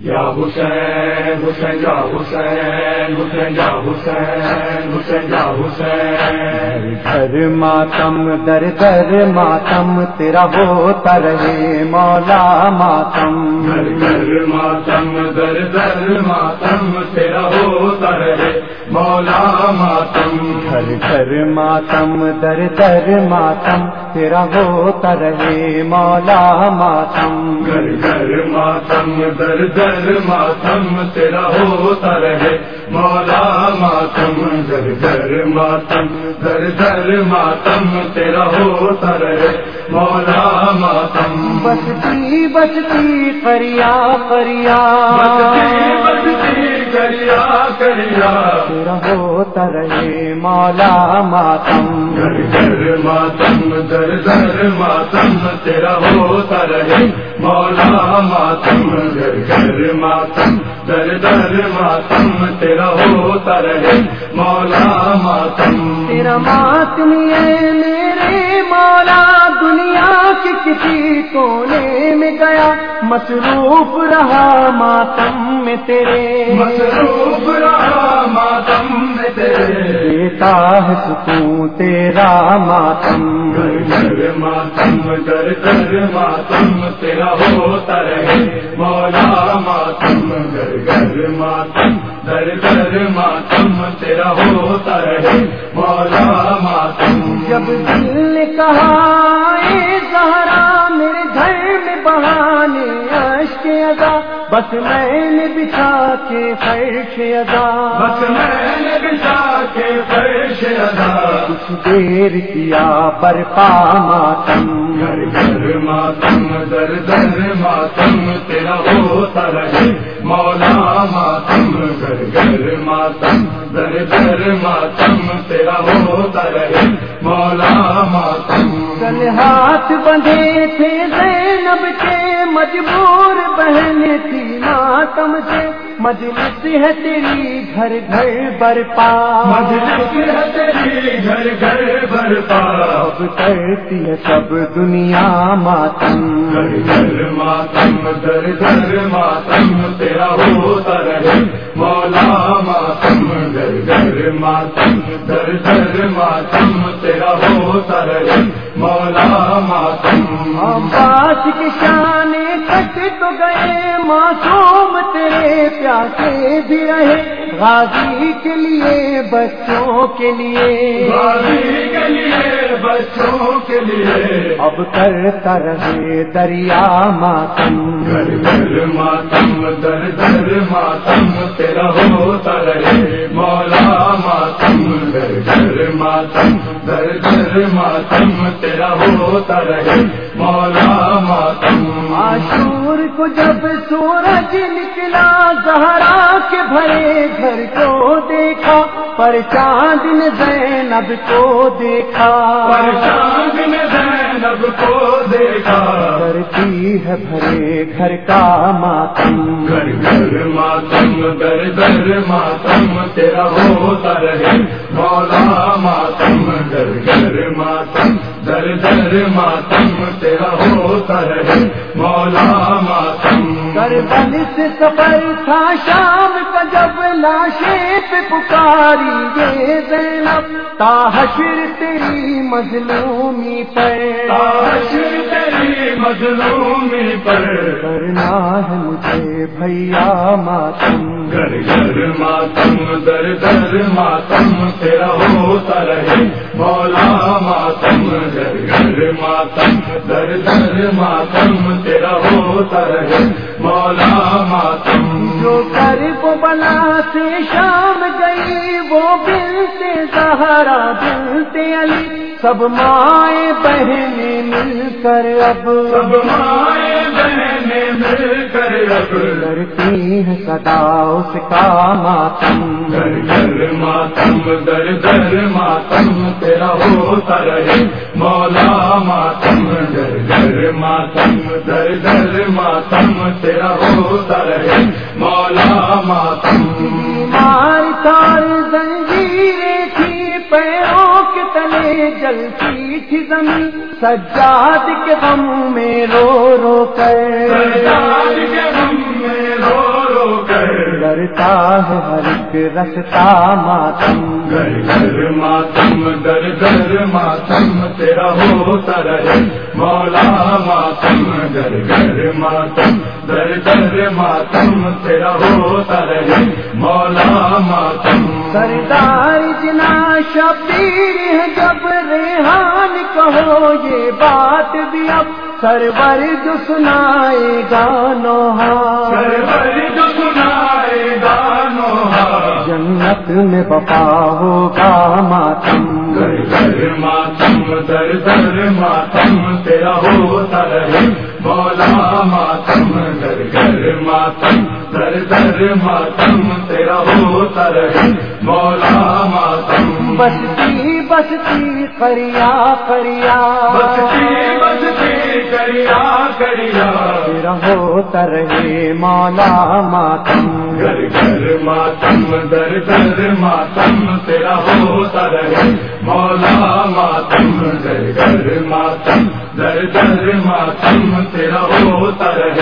یا حسین حسین یا حسین حسین یا حسین حسین یا حسین۔ گھر ماتم در در ماتم تیرا ہوتا رہے مولا ماتم۔ گھر گھر ماتم در در ماتم تیرا ہوتا رہے مولا ماتم۔ گھر گھر ماتم در در ماتم تیرا ہوتا رہے مولا ماتم۔ گھر گھر ماتم در در ماتم تیرا ہوتا رہے مولا ماتم در در ماتم در در ماتم تیرا ہوتا رہے مولا ماتم بستی بستی کریا کریا تیرا ہوتا رہے مولا ماتم۔ گھر ماتم در در ماتم تیرا ہوتا رہے مولا ماتم۔ گھر گھر ماتم در در ماتم تیرا ہوتا رہے مولا ماتم۔ تیرا ماتم یہ میرے مولا دنیا کے کسی کونے گیا۔ مصروف رہا ماتم میں تیرے۔ مصروف رہا ماتم میں تیرے۔ دیتا ہے سکون تیرا ماتم۔ ماتم در در ماتم تیرا ہوتا رہے۔ مولا ماتم گھر گھر ماتم در در ماتم تیرا ہوتا رہے۔ مولا ماتم۔ جب دل نے کہا زہرا بس میں نے بچھا کے فرش ادا۔ بس میں نے بچا کے فرش ادا۔ کچھ دیر کیا برپا ماتم۔ گھر گھر ماتم در در ماتم تیرا ہوتا رہے۔ مولا ماتم گھر گھر ماتم در در ماتم تیرا ہوتا رہے۔ مولا ماتم۔ ہاتھ بندھے کے مجبور بہن تھی ماتم سے۔ مجلس ہے تیری گھر گھر برپا۔ مجلس ہے تیری گھر گھر برپا۔ اب کرتی ہے سب دنیا ماتم۔ گھر گھر ماتم در در ماتم تیرا ہوتا رہے مولا ماتم۔ گھر گھر ماتم در در ماتم تیرا ہوتا رہے مولا ماتم عباس کی شان کٹ تو گئے معصوم تیرے پیاسے بھی رہے غازی کے لیے بچوں کے لیے غازی کے لیے بچوں کے لیے اب کرتا رہے دریا ماتم گھر گھر ماتم در در ماتم تیرا ہوتا رہے ماتم در در ماتم تیرا ہوتا رہے مولا ماتم۔ آشور کو جب سورج نکلا زہرا کے بھرے گھر کو دیکھا پر چاند نے زینب کو دیکھا۔ پرشان نے زینب کو دیکھا۔ کرتی ہے بھرے گھر کا ماتم۔ گھر گھر ماتم در در ماتم تیرا ہوتا رہے۔ ماتم در در ماتم تیرا ہوتا رہے مولا ماتم۔ کربل سے سفر تھا شام کا جب لاشیں پہ پکاری یہ زینب تا حشر تیری مظلومی پر۔ حشر تیری مظلومی پر۔ کرنا ہے مجھے بھیا ماتم۔ گھر گھر ماتم در در ماتم تیرا ہوتا رہے۔ مولا ماتم گھر گھر ماتم در در ماتم تیرا ہوتا رہے۔ مولا ماتم۔ جو کر وہ بلا سے شام گئی وہ دل سے سہارا دل سے علی۔ سب مائیں بہنیں مل کر اب۔ سب مائیں بہنیں مل کر اب۔ کرتی ہے سدا اس کا ماتم۔ گھر گھر ماتم در در ماتم۔ تیرا ہوتا رہے۔ مولا ماتم گھر گھر ماتم در در ماتم تیرا ہوتا رہے۔ مولا ماتم۔ مار تار زنجیریں تھی پیروں کے تلے جلتی تھی زمین۔ سجاد کے غم میں رو رو کر۔ سجاد کے کرتا ہے ہر ایک رستا ماتم۔ گھر گھر ماتم در در ماتم تیرا ہوتا رہے۔ مولا ماتم گھر گھر ماتم در در ماتم تیرا ہوتا رہے۔ مولا ماتم۔ سردار جنا شبیر ہے جب ریحان کہو یہ بات بھی اب سرور جو سنائے گانو سرور جو سنائے جنت میں بپا ہوگا ماتم۔ گھر گھر ماتم در در ماتم تیرا ہوتا رہے۔ مولا ماتم گھر گھر ماتم در در ماتم تیرا ہوتا رہے۔ مولا ماتم۔ بستی بستی کریا کریا بستی بستی کریا؟ کریا تیرا ہوتا رہے مولا ماتم۔ گھر گھر ماتم در در ماتم تیرا ہوتا رہے مولا ماتم۔ گھر گھر ماتم در در ماتم تیرا ہوتا رہے